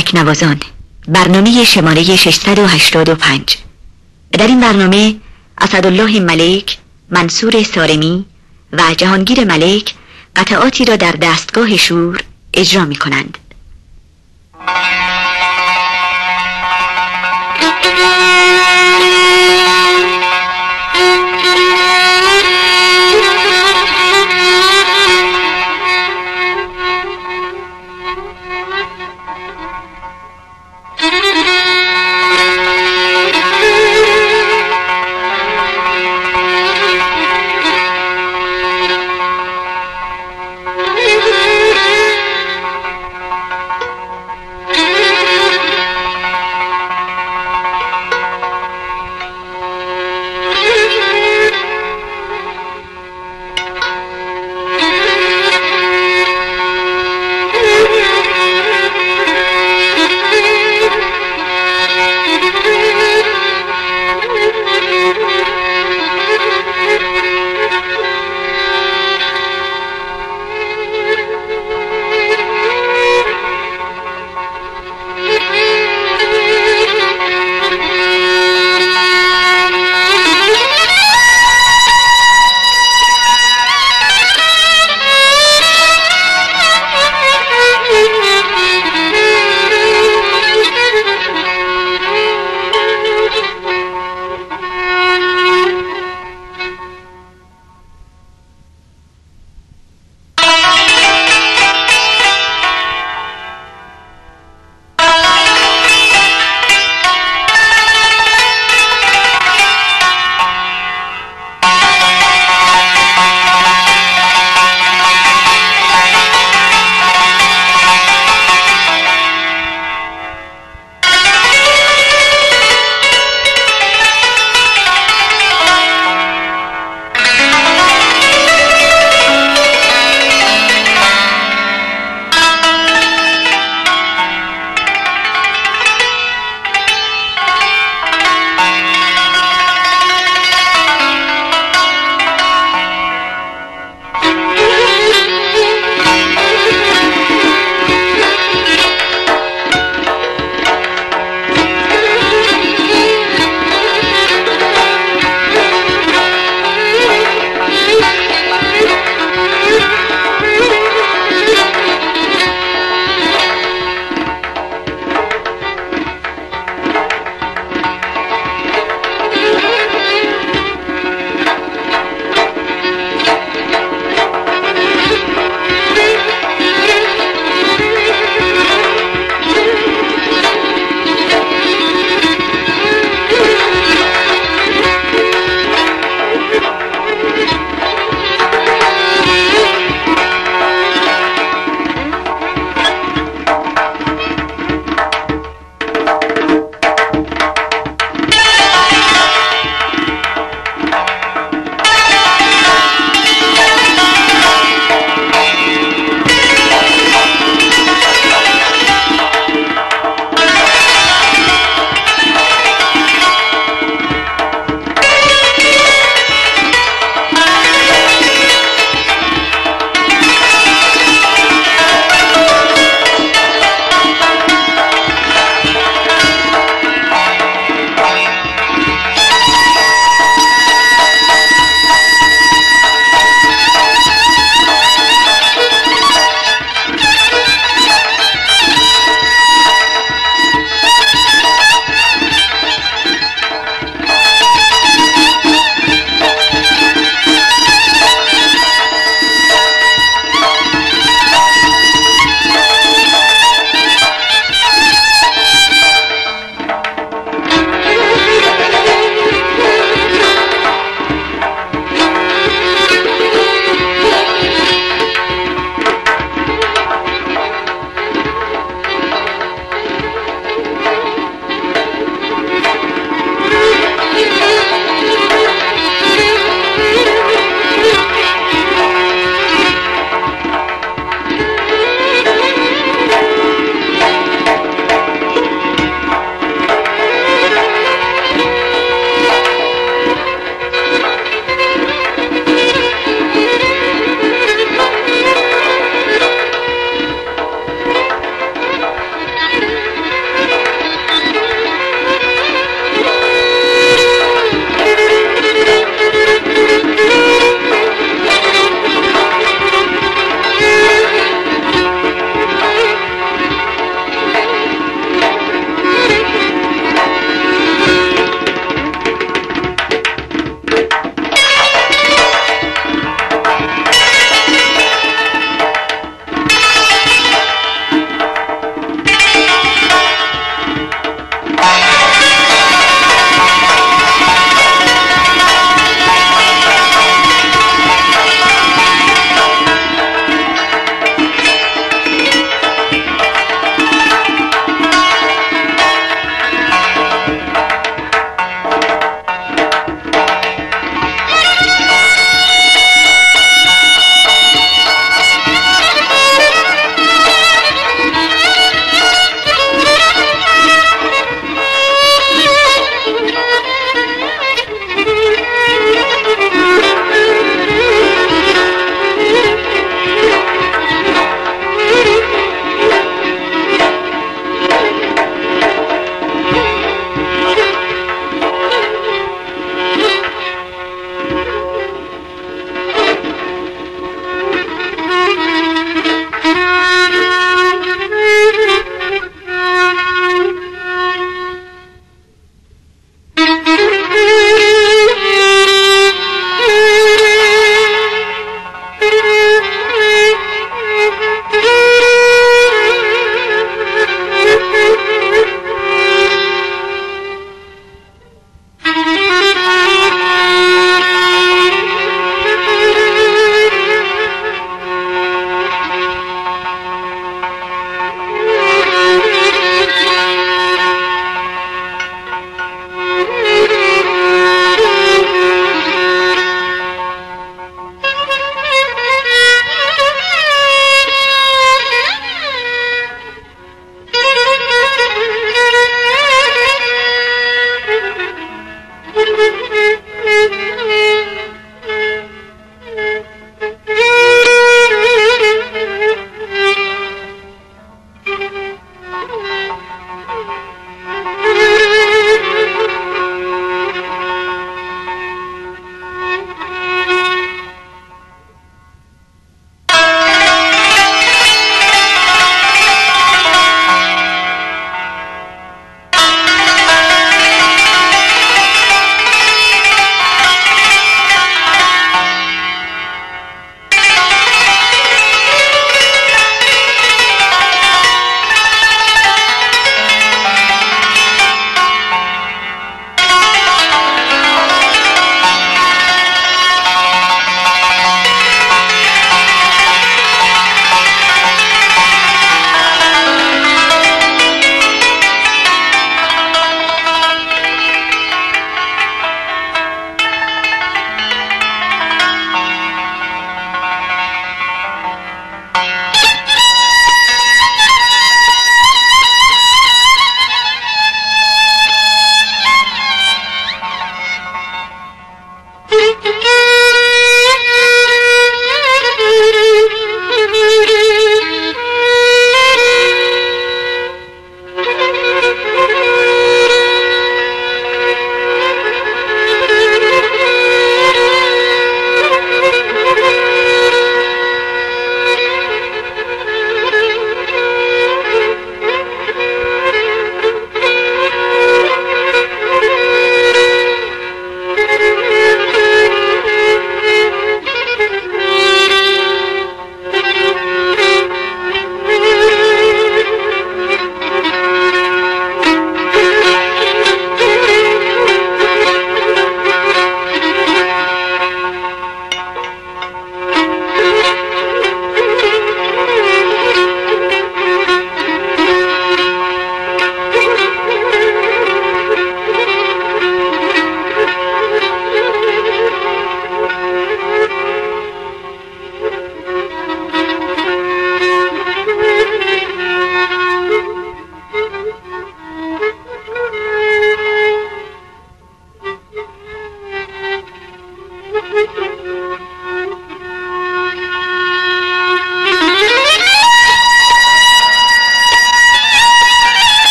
تکنوازان. برنامه شماره 685 در این برنامه اسدالله ملک منصور سارمی و جهانگیر ملک قطعاتی را در دستگاه شور اجرا می کنند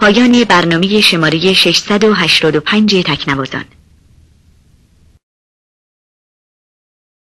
پایان برنامه شماره 685 تکنوازان.